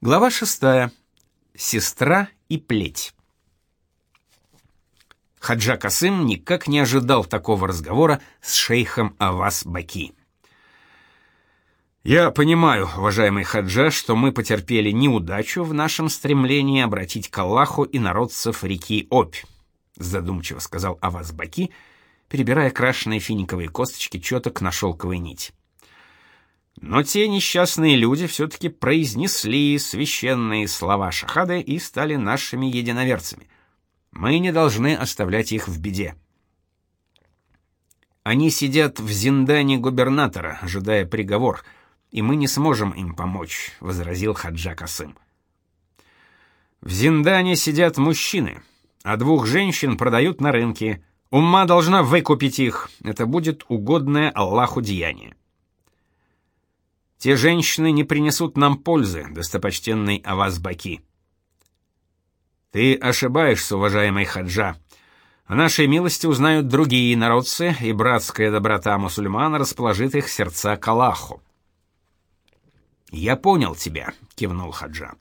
Глава шестая. Сестра и плеть. Хаджа Касым никак не ожидал такого разговора с шейхом Авас Баки. Я понимаю, уважаемый Хаджа, что мы потерпели неудачу в нашем стремлении обратить к Аллаху и народцев реки Обь, задумчиво сказал Авас Баки, перебирая крашеные финиковые косточки четок на шелковой нить. Но те несчастные люди все-таки произнесли священные слова шахады и стали нашими единоверцами. Мы не должны оставлять их в беде. Они сидят в зиндане губернатора, ожидая приговор, и мы не сможем им помочь, возразил Хаджа Касым. В зиндане сидят мужчины, а двух женщин продают на рынке. Умма должна выкупить их. Это будет угодное Аллаху деяние. Те женщины не принесут нам пользы, достопочтенный Аваз Баки. Ты ошибаешься, уважаемый хаджа. О нашей милости узнают другие народцы, и братская доброта мусульман расположит их сердца к Аллаху. Я понял тебя, кивнул хаджа.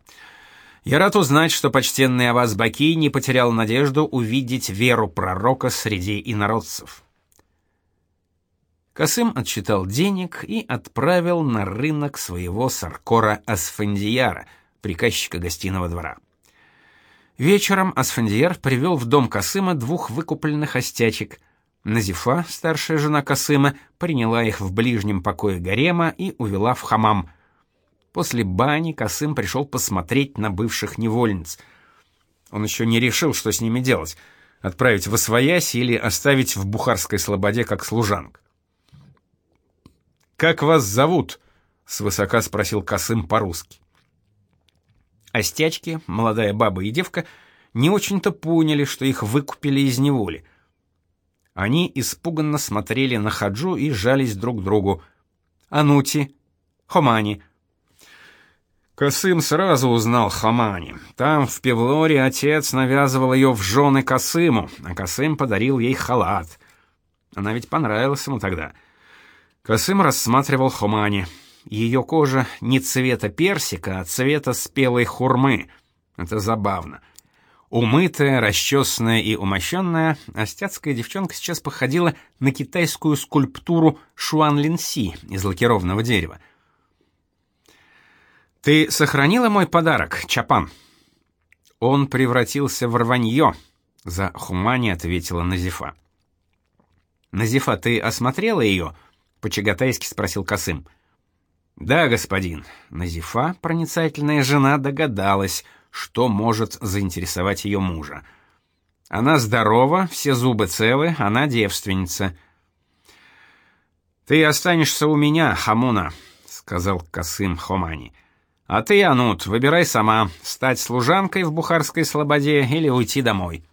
Я рад узнать, что почтенный Аваз Баки не потерял надежду увидеть веру пророка среди инородцев. Касым отсчитал денег и отправил на рынок своего саркора Асфандияра, приказчика гостиного двора. Вечером Асфандияр привел в дом Касыма двух выкупленных остячек. Назифа, старшая жена Касыма, приняла их в ближнем покое гарема и увела в хамам. После бани Касым пришел посмотреть на бывших невольниц. Он еще не решил, что с ними делать — отправить в Освоясь или оставить в Бухарской слободе как служанок. Как вас зовут? свысока спросил Касым по-русски. Остячки, молодая баба и девка, не очень-то поняли, что их выкупили из неволи. Они испуганно смотрели на Хаджу и жались друг к другу. Анути, Хомани. Касым сразу узнал Хомани. Там в Певлоре отец навязывал ее в жены Касыму, а Касым подарил ей халат. Она ведь понравилась ему тогда. — Касым рассматривал Хумани. Ее кожа не цвета персика, а цвета спелой хурмы. Это забавно. Умытая, расчесанная и умощенная, остяцкая девчонка сейчас походила на китайскую скульптуру Шуан Линси из лакированного дерева. «Ты сохранила мой подарок, Чапан?» «Он превратился в рванье», — за Хумани ответила Назифа. «Назифа, ты осмотрела ее?» По-чагатайски спросил Касым. Да, господин. Назифа, проницательная жена, догадалась, что может заинтересовать ее мужа. Она здорова, все зубы целы, она девственница. Ты останешься у меня, Хамуна, сказал Касым Хомани. А ты, Анут, выбирай сама, стать служанкой в бухарской слободе или уйти домой.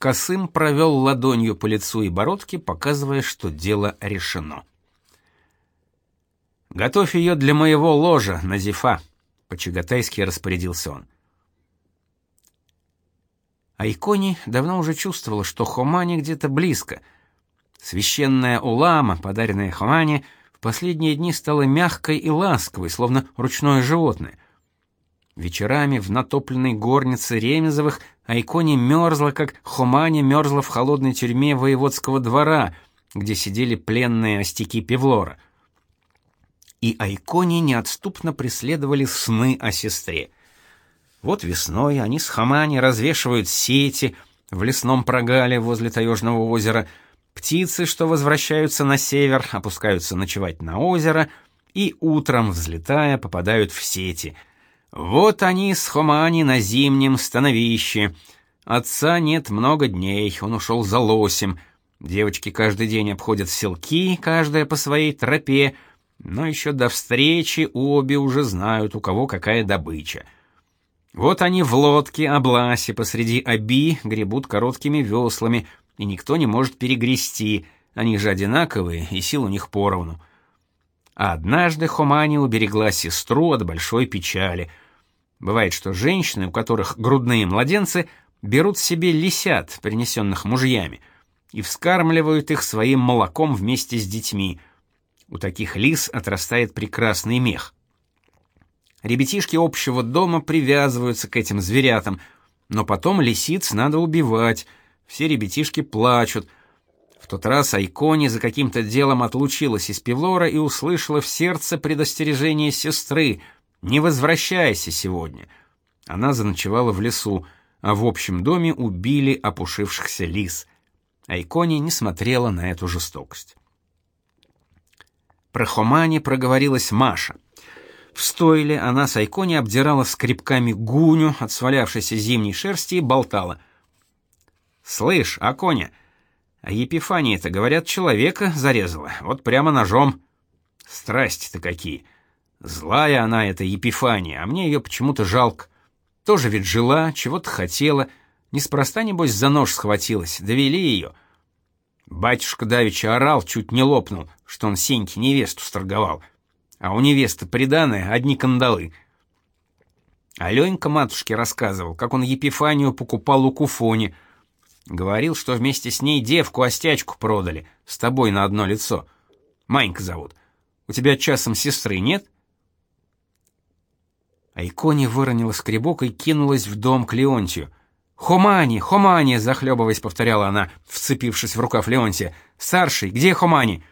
Касым провел ладонью по лицу и бородке, показывая, что дело решено. «Готовь ее для моего ложа, Назифа», — по-чагатайски распорядился он. Айкони давно уже чувствовала, что Хомани где-то близко. Священная улама, подаренная Хомани, в последние дни стала мягкой и ласковой, словно ручное животное — Вечерами в натопленной горнице Ремезовых Айкони мерзла, как Хумани мерзла в холодной тюрьме воеводского двора, где сидели пленные остяки Певлора. И Айкони неотступно преследовали сны о сестре. Вот весной они с Хамани развешивают сети в лесном прогале возле таежного озера. Птицы, что возвращаются на север, опускаются ночевать на озеро и утром, взлетая, попадают в сети — вот они с Хомани на зимнем становище. Отца нет много дней, он ушел за лосем. Девочки каждый день обходят селки, каждая по своей тропе, но еще до встречи обе уже знают, у кого какая добыча. Вот они в лодке обласе посреди оби гребут короткими веслами, и никто не может перегрести, они же одинаковые, и сил у них поровну. А однажды Хомани уберегла сестру от большой печали. Бывает, что женщины, у которых грудные младенцы, берут себе лисят, принесенных мужьями, и вскармливают их своим молоком вместе с детьми. У таких лис отрастает прекрасный мех. Ребятишки общего дома привязываются к этим зверятам, но потом лисиц надо убивать. Все ребятишки плачут. Тот раз Айкони за каким-то делом отлучилась из Пивлора и услышала в сердце предостережение сестры: "Не возвращайся сегодня". Она заночевала в лесу, а в общем доме убили опушившихся лис. Айкони не смотрела на эту жестокость. Про Хомани проговорилась Маша. В стойле она с Айкони обдирала скребками гуню от свалявшейся зимней шерсти и болтала. «Слышь, Аконя, а Епифания-то, говорят, человека зарезала, вот прямо ножом. Страсти-то какие! Злая она, эта Епифания, а мне ее почему-то жалко. Тоже ведь жила, чего-то хотела, неспроста, небось, за нож схватилась, довели ее. Батюшка Давича орал, чуть не лопнул, что он Сеньке невесту сторговал а у невесты приданое одни кандалы. Аленька матушке рассказывал, как он Епифанию покупал у Куфони. Говорил, что вместе с ней девку-остячку продали, с тобой на одно лицо. Манька зовут. У тебя часом сестры нет? Айкони выронила скребок и кинулась в дом к Леонтию. «Хомани! Хомани!» — захлебываясь, повторяла она, вцепившись в рукав Леонтия. «Старший, где Хомани?»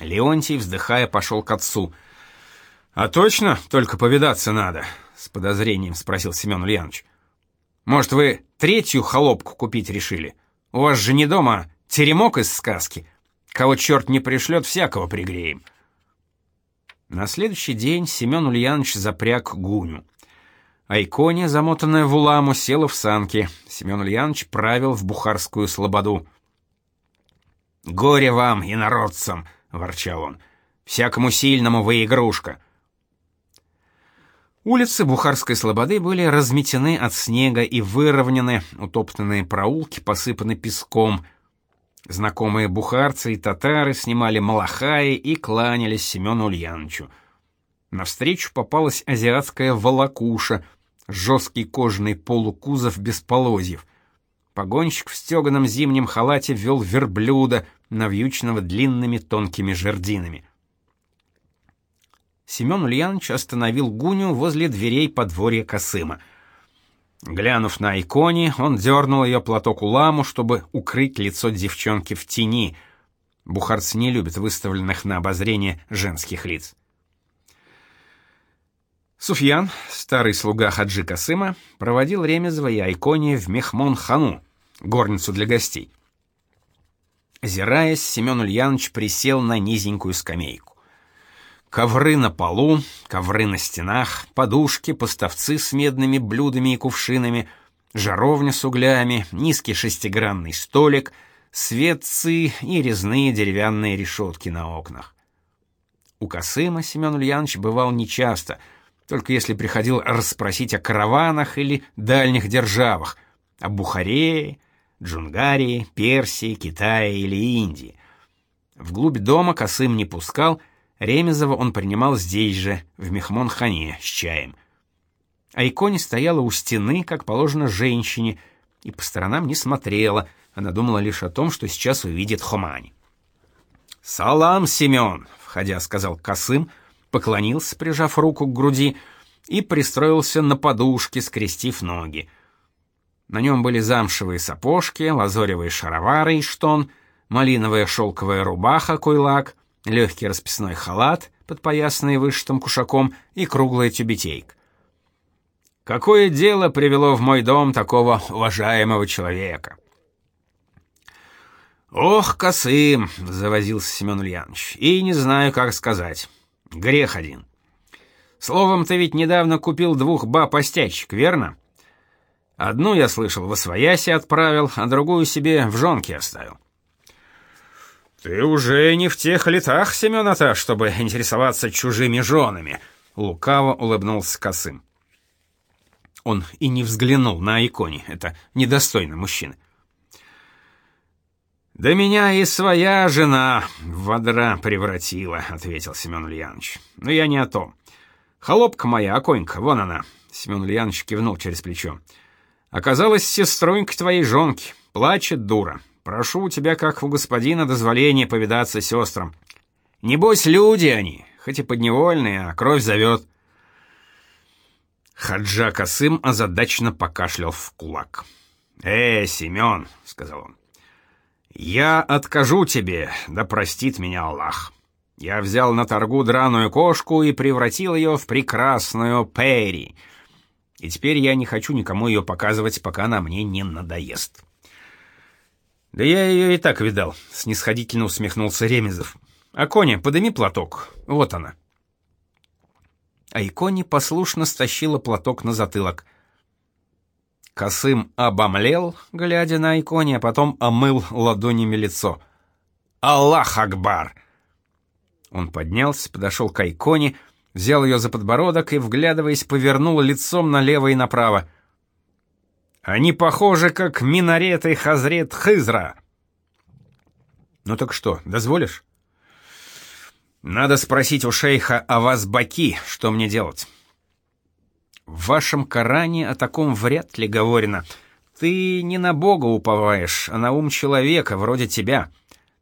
Леонтий, вздыхая, пошел к отцу. «А точно только повидаться надо?» — с подозрением спросил Семен Ульянович. «Может, вы третью холопку купить решили? У вас же не дома, а теремок из сказки. Кого черт не пришлет, всякого пригреем». На следующий день Семен Ульянович запряг гуню. Айконя, замотанная в уламу, села в санки. Семен Ульянович правил в бухарскую слободу. «Горе вам, инородцам!» — ворчал он. «Всякому сильному вы игрушка». Улицы Бухарской слободы были разметены от снега и выровнены, утоптанные проулки посыпаны песком. Знакомые бухарцы и татары снимали малахаи и кланялись Семену Ульяновичу. Навстречу попалась азиатская волокуша, жесткий кожаный полукузов без полозьев. Погонщик в стеганом зимнем халате вел верблюда — навьюченного длинными тонкими жердинами. Семен Ульянович остановил Гуню возле дверей подворья Косыма. Глянув на иконе, он дернул ее платок уламу, чтобы укрыть лицо девчонки в тени. Бухарцы не любят выставленных на обозрение женских лиц. Суфьян, старый слуга Хаджи Касыма, проводил Ремезова и Айконе в Мехмон-хану, горницу для гостей. Озираясь, Семен Ульянович присел на низенькую скамейку. Ковры на полу, ковры на стенах, подушки, поставцы с медными блюдами и кувшинами, жаровня с углями, низкий шестигранный столик, светцы и резные деревянные решетки на окнах. У Косыма Семен Ульянович бывал нечасто, только если приходил расспросить о караванах или дальних державах, о Бухарее, Джунгарии, Персии, Китая или Индии. Вглубь дома Касым не пускал, Ремезова он принимал здесь же, в Мехмон-хане, с чаем. А иконе стояла у стены, как положено женщине, и по сторонам не смотрела, она думала лишь о том, что сейчас увидит Хомани. «Салам, Семен!» — входя, сказал Касым, поклонился, прижав руку к груди, и пристроился на подушке, скрестив ноги. На нем были замшевые сапожки, лазоревые шаровары и штон, малиновая шелковая рубаха койлак, легкий расписной халат, подпоясанный вышитым кушаком, и круглая тюбетейка. Какое дело привело в мой дом такого уважаемого человека? Ох, косым, завозился Семен Ульянович. И не знаю, как сказать. Грех один. Словом, ты ведь недавно купил двух баб-остячек, верно? Одну, я слышал, в освояси отправил, а другую себе в жонки оставил. «Ты уже не в тех летах, Семен Аташ, чтобы интересоваться чужими женами», — лукаво улыбнулся Косым. Он и не взглянул на иконе, это недостойно мужчины. «Да меня и своя жена в водра превратила», — ответил Семен Ульянович. «Но я не о том. Холопка моя, оконька, вон она», — Семен Ульянович кивнул через плечо. Оказалась сеструнька твоей жонки. Плачет дура. Прошу у тебя, как у господина, дозволения повидаться сестрам. Небось, люди они, хоть и подневольные, а кровь зовет. Хаджа Касым озадачно покашлял в кулак. «Э, Семен», — сказал он, — «я откажу тебе, да простит меня Аллах. Я взял на торгу драную кошку и превратил ее в прекрасную Перри. И теперь я не хочу никому ее показывать, пока она мне не надоест». «Да я ее и так видал», — снисходительно усмехнулся Ремезов. «А Коня, подыми платок, вот она». А Икони послушно стащила платок на затылок. Косым обомлел, глядя на Икони, а потом омыл ладонями лицо. «Аллах Акбар!» Он поднялся, подошел к Айконе, взял ее за подбородок и, вглядываясь, повернул лицом налево и направо. «Они похожи, как минареты Хазрет Хызра!» «Ну так что, дозволишь?» Надо спросить у шейха о вас баки, что мне делать. В вашем Коране о таком вряд ли говорено. Ты не на Бога уповаешь, а на ум человека, вроде тебя.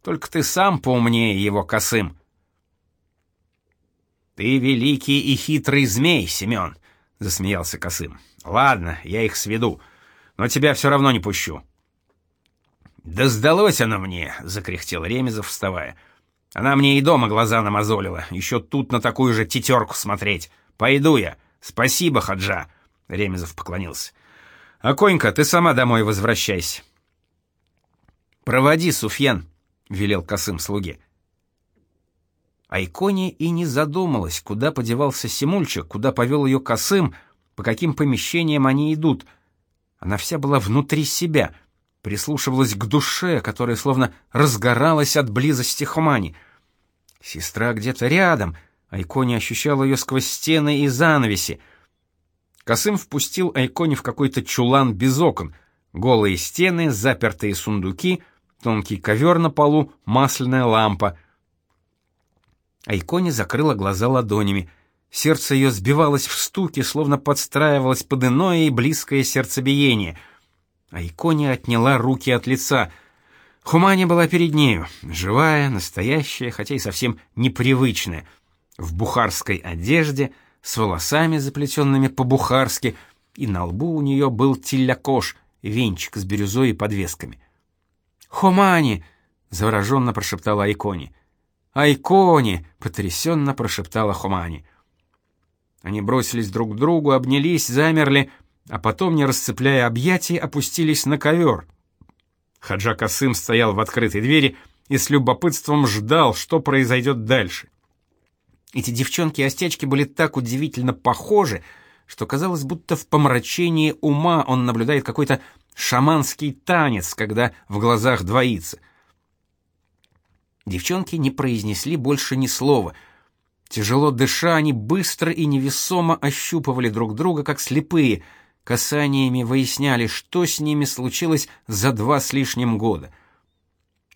Только ты сам поумнее его косым. Ты великий и хитрый змей, Семен, засмеялся косым. Ладно, я их сведу, но тебя все равно не пущу. Да сдалось оно мне, закряхтел Ремезов, вставая. Она мне и дома глаза намазолила, еще тут на такую же тетерку смотреть. Пойду я. Спасибо, Хаджа. Ремезов поклонился. А Конька, ты сама домой возвращайся. Проводи, Суфьян, велел косым слуге. Айконе и не задумалась, куда подевался Симульчик, куда повел ее косым, по каким помещениям они идут. Она вся была внутри себя, прислушивалась к душе, которая словно разгоралась от близости Хумани — Сестра где-то рядом, Айкони ощущал ее сквозь стены и занавеси. Косым впустил Айкони в какой-то чулан без окон. Голые стены, запертые сундуки, тонкий ковер на полу, масляная лампа. Айкони закрыла глаза ладонями. Сердце ее сбивалось в стуке, словно подстраивалось под иное и близкое сердцебиение. Айкони отняла руки от лица — Хумани была перед нею, живая, настоящая, хотя и совсем непривычная, в бухарской одежде, с волосами, заплетенными по-бухарски, и на лбу у нее был тиллякош, венчик с бирюзой и подвесками. «Хумани!» — завороженно прошептала Айкони. «Айкони!» — потрясенно прошептала Хумани. Они бросились друг к другу, обнялись, замерли, а потом, не расцепляя объятий, опустились на ковер — Хаджа Касым стоял в открытой двери и с любопытством ждал, что произойдет дальше. Эти девчонки-остячки были так удивительно похожи, что казалось, будто в помрачении ума он наблюдает какой-то шаманский танец, когда в глазах двоится. Девчонки не произнесли больше ни слова. Тяжело дыша, они быстро и невесомо ощупывали друг друга, как слепые — касаниями выясняли, что с ними случилось за два с лишним года.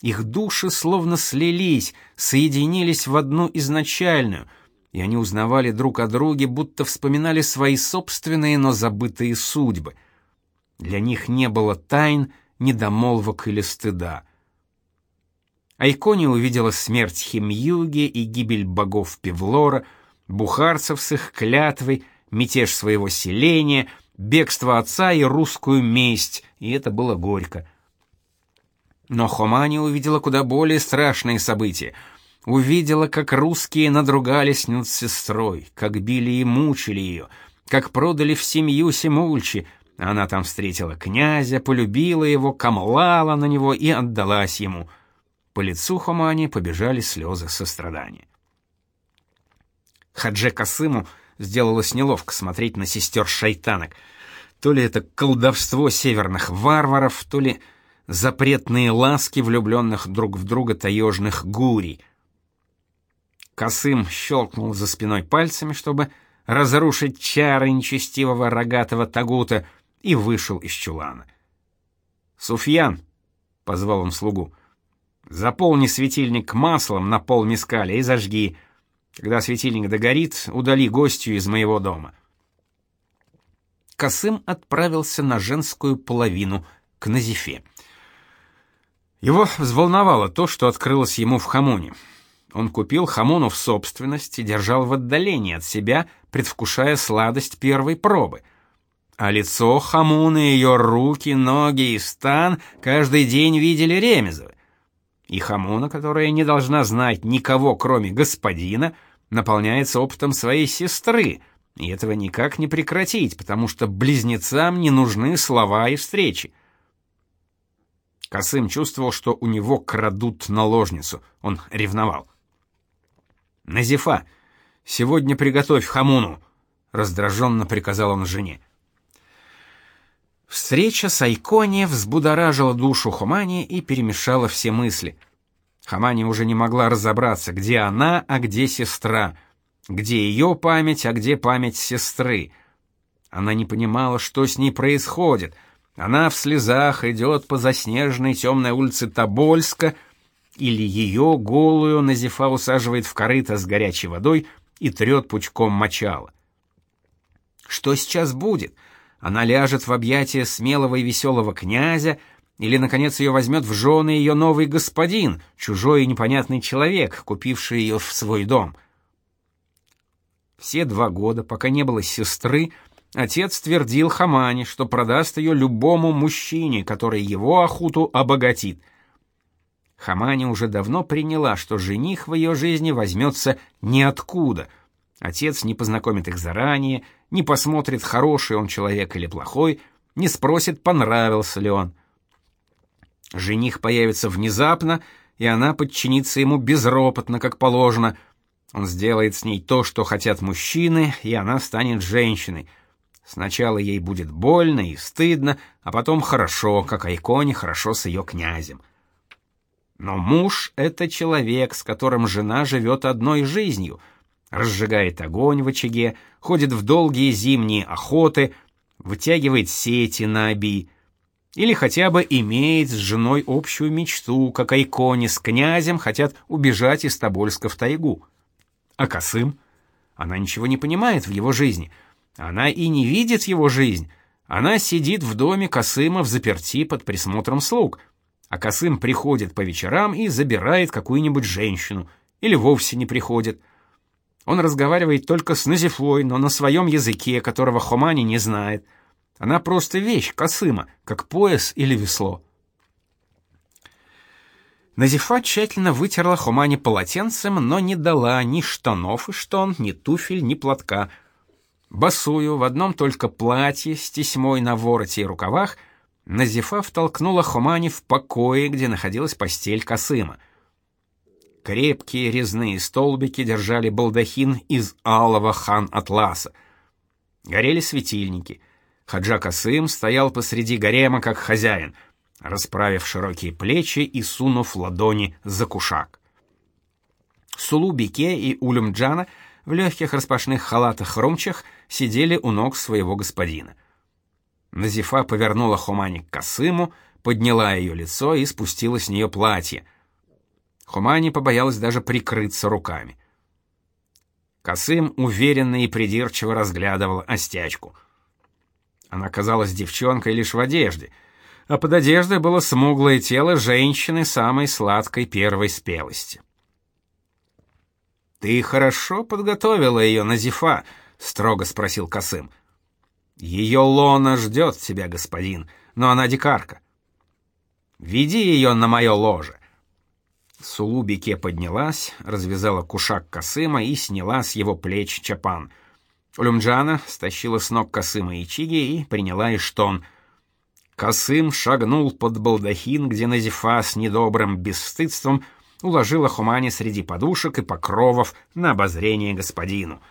Их души словно слились, соединились в одну изначальную, и они узнавали друг о друге, будто вспоминали свои собственные, но забытые судьбы. Для них не было тайн, недомолвок или стыда. Айкони увидела смерть Химьюги и гибель богов Певлора, бухарцев с их клятвой, мятеж своего селения — бегство отца и русскую месть, и это было горько. Но Хомани увидела куда более страшные события. Увидела, как русские надругались над сестрой, как били и мучили ее, как продали в семью Семульчи. Она там встретила князя, полюбила его, камлала на него и отдалась ему. По лицу Хомани побежали слезы сострадания. Хадже Касыму сделалось неловко смотреть на сестер шайтанок. То ли это колдовство северных варваров, то ли запретные ласки влюбленных друг в друга таежных гурий. Косым щелкнул за спиной пальцами, чтобы разрушить чары нечестивого рогатого тагута, и вышел из чулана. «Суфьян!» — позвал он слугу. «Заполни светильник маслом на пол мискаля и зажги. Когда светильник догорит, удали гостью из моего дома». Касым отправился на женскую половину к Назифе. Его взволновало то, что открылось ему в Хамоне. Он купил Хамуну в собственность и держал в отдалении от себя, предвкушая сладость первой пробы. А лицо Хамуны, ее руки, ноги и стан каждый день видели Ремезовы. И Хамуна, которая не должна знать никого, кроме господина, наполняется опытом своей сестры, и этого никак не прекратить, потому что близнецам не нужны слова и встречи. Косым чувствовал, что у него крадут наложницу. Он ревновал. «Назифа, сегодня приготовь хамуну», — раздраженно приказал он жене. Встреча с Айкони взбудоражила душу Хумани и перемешала все мысли. Хамани уже не могла разобраться, где она, а где сестра, где ее память, а где память сестры. Она не понимала, что с ней происходит. Она в слезах идет по заснеженной темной улице Тобольска, или ее голую Назифа усаживает в корыто с горячей водой и трет пучком мочала. Что сейчас будет? Она ляжет в объятия смелого и веселого князя, или, наконец, ее возьмет в жены ее новый господин, чужой и непонятный человек, купивший ее в свой дом. Все два года, пока не было сестры, отец твердил Хамане, что продаст ее любому мужчине, который его охоту обогатит. Хамани уже давно приняла, что жених в ее жизни возьмется ниоткуда. Отец не познакомит их заранее, не посмотрит, хороший он человек или плохой, не спросит, понравился ли он. Жених появится внезапно, и она подчинится ему безропотно, как положено. Он сделает с ней то, что хотят мужчины, и она станет женщиной. Сначала ей будет больно и стыдно, а потом хорошо, как Айконе хорошо с ее князем. Но муж — это человек, с которым жена живет одной жизнью, разжигает огонь в очаге, ходит в долгие зимние охоты, вытягивает сети на оби, или хотя бы имеет с женой общую мечту, как Айконе с князем хотят убежать из Тобольска в тайгу. А Косым? Она ничего не понимает в его жизни. Она и не видит его жизнь. Она сидит в доме Косыма в заперти под присмотром слуг — а Косым приходит по вечерам и забирает какую-нибудь женщину, или вовсе не приходит. Он разговаривает только с Назифой, но на своем языке, которого Хомани не знает. Она просто вещь Косыма, как пояс или весло. Назифа тщательно вытерла Хомани полотенцем, но не дала ни штанов и штон, ни туфель, ни платка. Босую, в одном только платье с тесьмой на вороте и рукавах — Назифа втолкнула Хумани в покое, где находилась постель Касыма. Крепкие резные столбики держали балдахин из алого хан-атласа. Горели светильники. Хаджа Касым стоял посреди гарема как хозяин, расправив широкие плечи и сунув ладони за кушак. Сулу-Бике и Улюмджана в легких распашных халатах-хромчах сидели у ног своего господина. Назифа повернула Хумани к Касыму, подняла ее лицо и спустила с нее платье. Хумани побоялась даже прикрыться руками. Касым уверенно и придирчиво разглядывал остячку. Она казалась девчонкой лишь в одежде, а под одеждой было смуглое тело женщины самой сладкой первой спелости. «Ты хорошо подготовила ее, Назифа?» — строго спросил Касым. Ее лона ждет тебя, господин, но она дикарка. Веди ее на мое ложе. Сулубике поднялась, развязала кушак Касыма и сняла с его плеч чапан. Улюмджана стащила с ног Касыма и Чиги и приняла иштон. Касым шагнул под балдахин, где Назифа с недобрым бесстыдством уложила Хумани среди подушек и покровов на обозрение господину —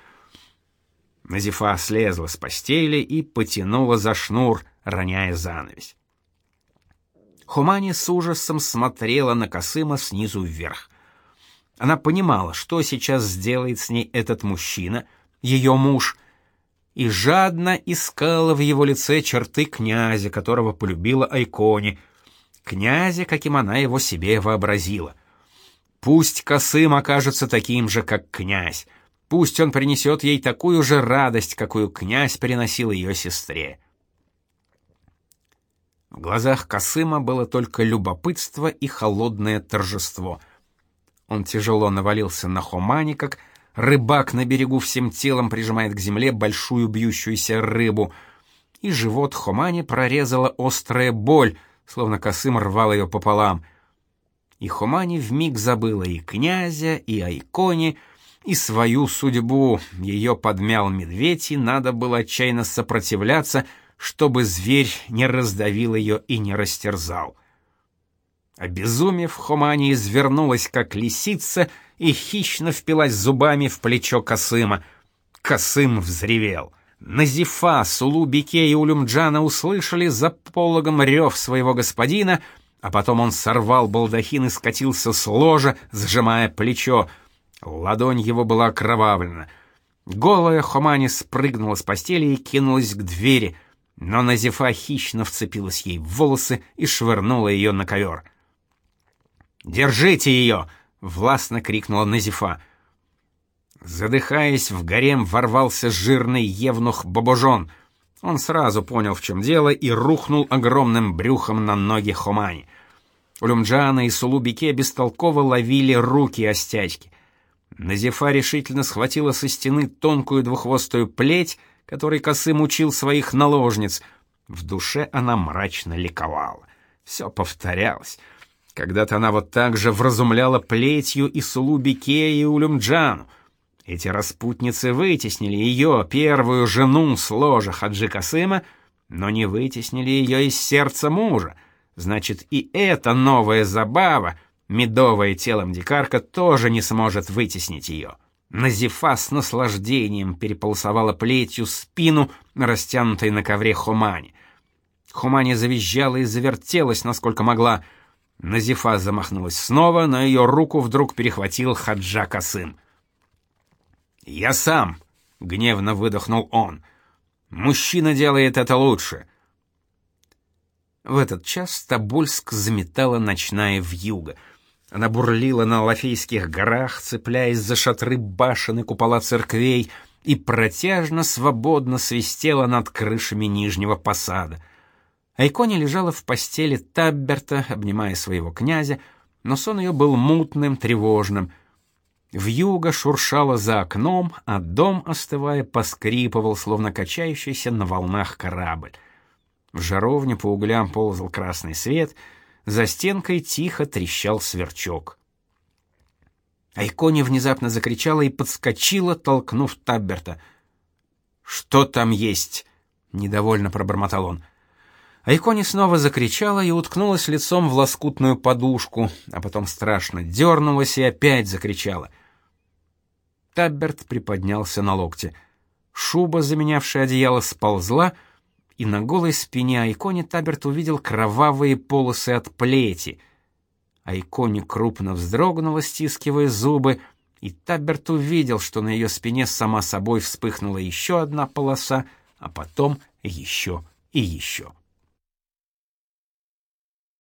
Назифа слезла с постели и потянула за шнур, роняя занавесь. Хумани с ужасом смотрела на Касыма снизу вверх. Она понимала, что сейчас сделает с ней этот мужчина, ее муж, и жадно искала в его лице черты князя, которого полюбила Айкони, князя, каким она его себе вообразила. Пусть Касым окажется таким же, как князь, Пусть он принесет ей такую же радость, какую князь приносил ее сестре. В глазах Касыма было только любопытство и холодное торжество. Он тяжело навалился на Хомани, как рыбак на берегу всем телом прижимает к земле большую бьющуюся рыбу, и живот Хомани прорезала острая боль, словно косым рвал ее пополам. И Хомани вмиг забыла и князя, и Айкони, и свою судьбу. Ее подмял медведь, и надо было отчаянно сопротивляться, чтобы зверь не раздавил ее и не растерзал. Обезумев, Хомани извернулась, как лисица, и хищно впилась зубами в плечо Касыма. Касым взревел. Назифа, Сулу-Бике и Улюмджана услышали за пологом рев своего господина, а потом он сорвал балдахин и скатился с ложа, сжимая плечо. Ладонь его была окровавлена. Голая Хомани спрыгнула с постели и кинулась к двери, но Назифа хищно вцепилась ей в волосы и швырнула ее на ковер. «Держите ее!» — властно крикнула Назифа. Задыхаясь, в гарем ворвался жирный евнух Бабожон. Он сразу понял, в чем дело, и рухнул огромным брюхом на ноги Хомани. Улюмджана и Сулубике бестолково ловили руки остячки. Назифа решительно схватила со стены тонкую двуххвостую плеть, которой Косым учил своих наложниц. В душе она мрачно ликовала. Все повторялось. Когда-то она вот так же вразумляла плетью и Сулубике, и Улюмджану. Эти распутницы вытеснили ее, первую жену с ложа Хаджи Касыма, но не вытеснили ее из сердца мужа. Значит, и эта новая забава, медовая телом дикарка, тоже не сможет вытеснить ее. Назифа с наслаждением переполосовала плетью спину, растянутой на ковре Хумани. Хумани завизжала и завертелась, насколько могла — Назифа замахнулась снова, но ее руку вдруг перехватил Хаджа Касым. «Я сам!» — гневно выдохнул он. «Мужчина делает это лучше!» В этот час Тобольск заметала ночная вьюга. Она бурлила на Лафейских горах, цепляясь за шатры башен и купола церквей, и протяжно, свободно свистела над крышами Нижнего посада — Айкони лежала в постели Табберта, обнимая своего князя, но сон ее был мутным, тревожным. Вьюга шуршала за окном, а дом, остывая, поскрипывал, словно качающийся на волнах корабль. В жаровне по углям ползал красный свет, за стенкой тихо трещал сверчок. Айкони внезапно закричала и подскочила, толкнув Табберта. «Что там есть?» — недовольно пробормотал он. Айкони снова закричала и уткнулась лицом в лоскутную подушку, а потом страшно дернулась и опять закричала. Табберт приподнялся на локте. Шуба, заменявшая одеяло, сползла, и на голой спине Айкони Табберт увидел кровавые полосы от плети. Айкони крупно вздрогнула, стискивая зубы, и Табберт увидел, что на ее спине сама собой вспыхнула еще одна полоса, а потом еще и еще.